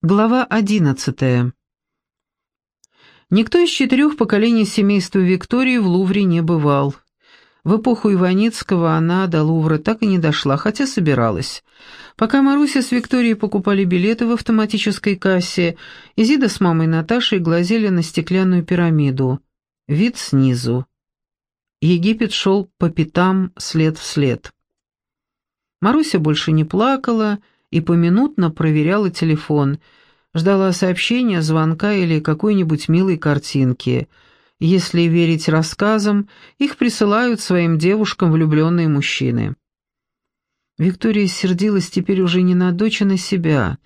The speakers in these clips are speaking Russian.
Глава одиннадцатая. Никто из четырех поколений семейства Виктории в Лувре не бывал. В эпоху Иваницкого она до Лувра так и не дошла, хотя собиралась. Пока Маруся с Викторией покупали билеты в автоматической кассе, Изида с мамой Наташей глазели на стеклянную пирамиду. Вид снизу. Египет шел по пятам след в след. Маруся больше не плакала, и поминутно проверяла телефон, ждала сообщения, звонка или какой-нибудь милой картинки. Если верить рассказам, их присылают своим девушкам влюбленные мужчины. Виктория сердилась теперь уже не на дочь, а на себя.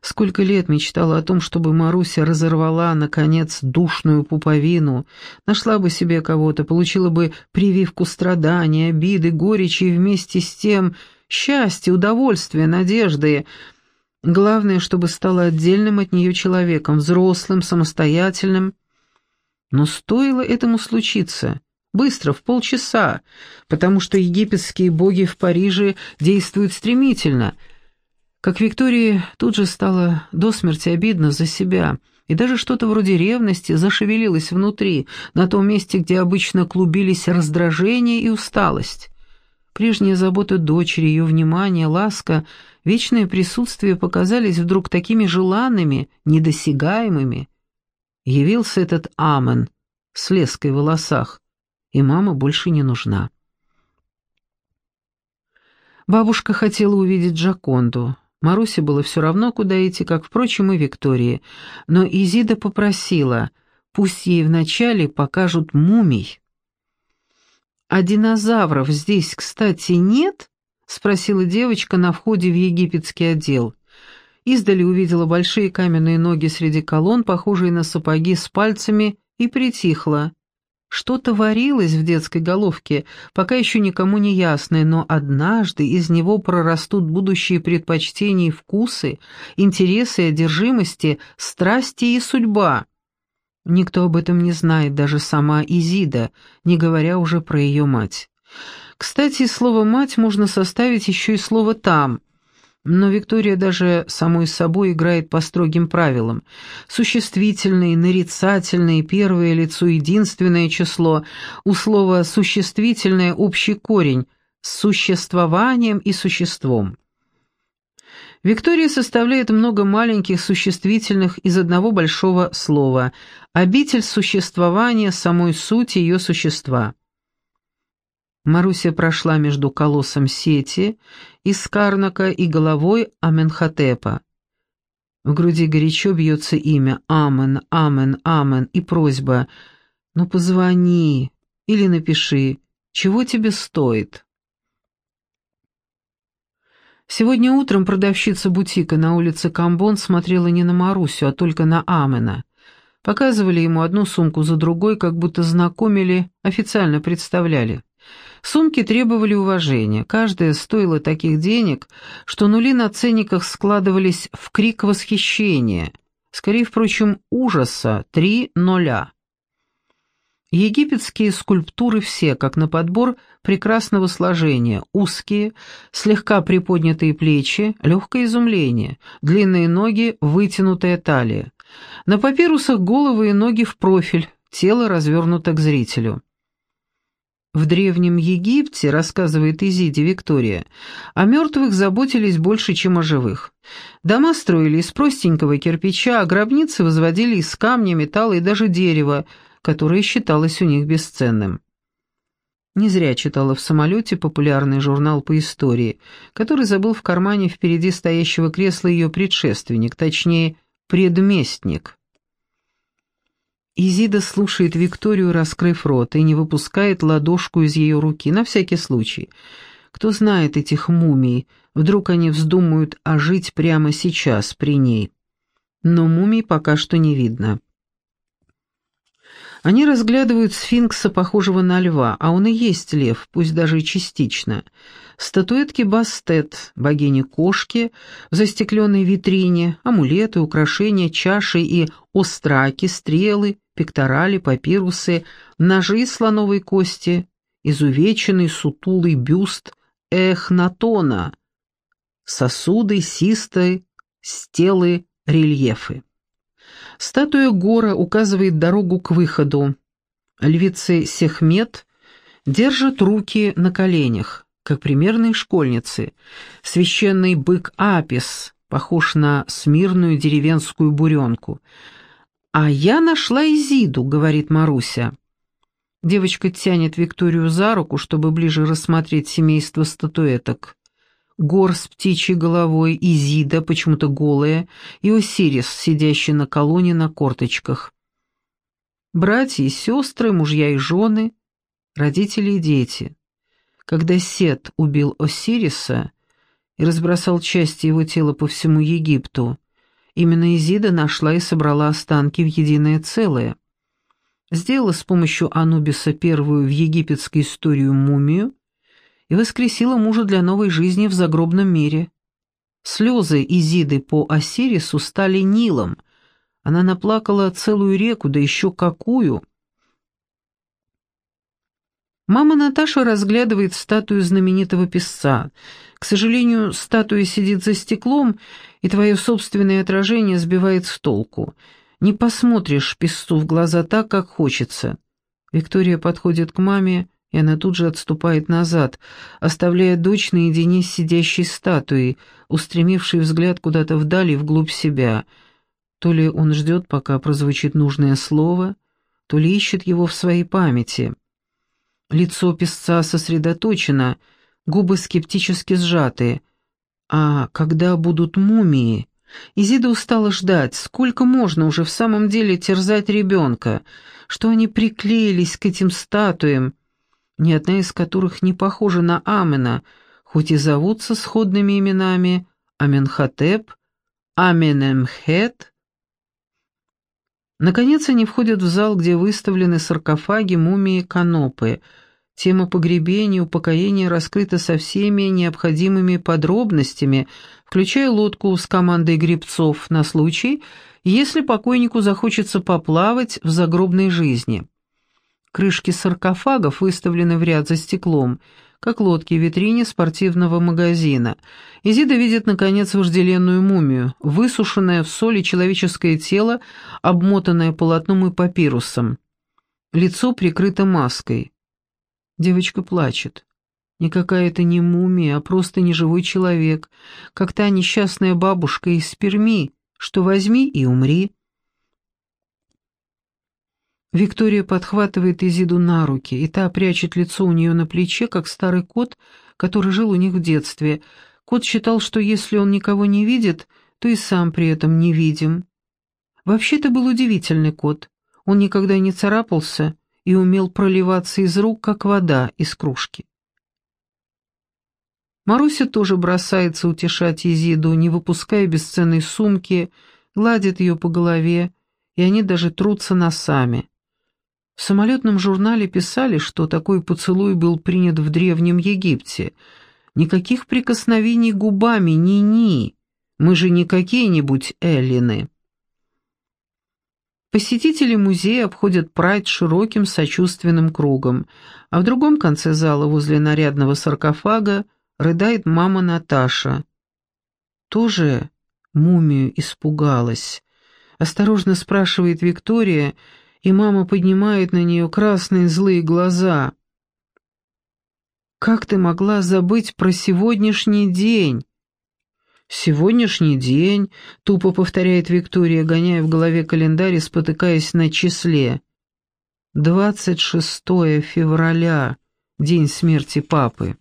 Сколько лет мечтала о том, чтобы Маруся разорвала, наконец, душную пуповину, нашла бы себе кого-то, получила бы прививку страданий, обиды, горечи и вместе с тем счастья, удовольствия, надежды. Главное, чтобы стала отдельным от нее человеком, взрослым, самостоятельным. Но стоило этому случиться, быстро, в полчаса, потому что египетские боги в Париже действуют стремительно. Как Виктории тут же стало до смерти обидно за себя, и даже что-то вроде ревности зашевелилось внутри, на том месте, где обычно клубились раздражение и усталость. Прежняя забота дочери, ее внимание, ласка, вечное присутствие показались вдруг такими желанными, недосягаемыми. Явился этот Амен с леской в волосах, и мама больше не нужна. Бабушка хотела увидеть Джаконду. Марусе было все равно, куда идти, как, впрочем, и Виктории. Но Изида попросила, пусть ей вначале покажут мумий. «А динозавров здесь, кстати, нет?» — спросила девочка на входе в египетский отдел. Издали увидела большие каменные ноги среди колонн, похожие на сапоги с пальцами, и притихла. Что-то варилось в детской головке, пока еще никому не ясное, но однажды из него прорастут будущие предпочтения и вкусы, интересы и одержимости, страсти и судьба. Никто об этом не знает, даже сама Изида, не говоря уже про ее мать. Кстати, слово «мать» можно составить еще и слово «там», но Виктория даже самой собой играет по строгим правилам. Существительные, нарицательные, первое лицо, единственное число. У слова «существительное» общий корень с существованием и существом. Виктория составляет много маленьких существительных из одного большого слова, обитель существования самой сути ее существа. Маруся прошла между колоссом сети из Карнака и головой Аменхотепа. В груди горячо бьется имя Амен, Амен, Амен и просьба «Ну позвони или напиши, чего тебе стоит?» Сегодня утром продавщица бутика на улице Камбон смотрела не на Марусю, а только на Амена. Показывали ему одну сумку за другой, как будто знакомили, официально представляли. Сумки требовали уважения, каждая стоила таких денег, что нули на ценниках складывались в крик восхищения, скорее, впрочем, ужаса, три ноля. Египетские скульптуры все, как на подбор, прекрасного сложения, узкие, слегка приподнятые плечи, легкое изумление, длинные ноги, вытянутая талия. На папирусах головы и ноги в профиль, тело развернуто к зрителю. В Древнем Египте, рассказывает Изиди Виктория, о мертвых заботились больше, чем о живых. Дома строили из простенького кирпича, а гробницы возводили из камня, металла и даже дерева, которое считалось у них бесценным. Не зря читала в самолете популярный журнал по истории, который забыл в кармане впереди стоящего кресла ее предшественник, точнее, предместник. Изида слушает Викторию, раскрыв рот, и не выпускает ладошку из ее руки, на всякий случай. Кто знает этих мумий, вдруг они вздумают ожить прямо сейчас при ней. Но мумий пока что не видно. Они разглядывают сфинкса, похожего на льва, а он и есть лев, пусть даже и частично. Статуэтки Бастет, богини-кошки, в застекленной витрине, амулеты, украшения, чаши и остраки, стрелы, пекторали, папирусы, ножи слоновой кости, изувеченный сутулый бюст Эхнатона, сосуды, систы, стелы, Рельефы. Статуя Гора указывает дорогу к выходу. Львицы Сехмет держат руки на коленях, как примерные школьницы. Священный бык Апис похож на смирную деревенскую буренку. «А я нашла Изиду», — говорит Маруся. Девочка тянет Викторию за руку, чтобы ближе рассмотреть семейство статуэток. Гор с птичьей головой, Изида, почему-то голая, и Осирис, сидящий на колонне на корточках. Братья и сестры, мужья и жены, родители и дети. Когда Сет убил Осириса и разбросал части его тела по всему Египту, именно Изида нашла и собрала останки в единое целое сделала с помощью Анубиса первую в египетской историю мумию и воскресила мужа для новой жизни в загробном мире. Слезы Изиды по Осирису стали Нилом. Она наплакала целую реку, да еще какую. Мама Наташа разглядывает статую знаменитого писца. К сожалению, статуя сидит за стеклом, и твое собственное отражение сбивает с толку — не посмотришь песцу в глаза так, как хочется. Виктория подходит к маме, и она тут же отступает назад, оставляя дочь наедине с сидящей статуей, устремившей взгляд куда-то вдали, вглубь себя. То ли он ждет, пока прозвучит нужное слово, то ли ищет его в своей памяти. Лицо песца сосредоточено, губы скептически сжаты. А когда будут мумии? Изида устала ждать, сколько можно уже в самом деле терзать ребенка, что они приклеились к этим статуям, ни одна из которых не похожа на Амена, хоть и зовутся сходными именами Аменхотеп, Аменемхет. Наконец они входят в зал, где выставлены саркофаги, мумии, канопы — Тема погребения упокоения раскрыта со всеми необходимыми подробностями, включая лодку с командой гребцов на случай, если покойнику захочется поплавать в загробной жизни. Крышки саркофагов выставлены в ряд за стеклом, как лодки в витрине спортивного магазина. Изида видит, наконец, вожделенную мумию, высушенное в соли человеческое тело, обмотанное полотном и папирусом. Лицо прикрыто маской. Девочка плачет. Никакая это не мумия, а просто неживой человек, как та несчастная бабушка из Перми, что возьми и умри. Виктория подхватывает Изиду на руки, и та прячет лицо у нее на плече, как старый кот, который жил у них в детстве. Кот считал, что если он никого не видит, то и сам при этом не видим. Вообще это был удивительный кот. Он никогда не царапался, и умел проливаться из рук, как вода из кружки. Маруся тоже бросается утешать Изиду, не выпуская бесценной сумки, гладит ее по голове, и они даже трутся носами. В самолетном журнале писали, что такой поцелуй был принят в Древнем Египте. Никаких прикосновений губами, ни-ни. Мы же не какие-нибудь эллины. Посетители музея обходят прайд широким сочувственным кругом, а в другом конце зала возле нарядного саркофага рыдает мама Наташа. Тоже мумию испугалась. Осторожно спрашивает Виктория, и мама поднимает на нее красные злые глаза. «Как ты могла забыть про сегодняшний день?» «Сегодняшний день», — тупо повторяет Виктория, гоняя в голове календарь и спотыкаясь на числе. «Двадцать шестое февраля, день смерти папы».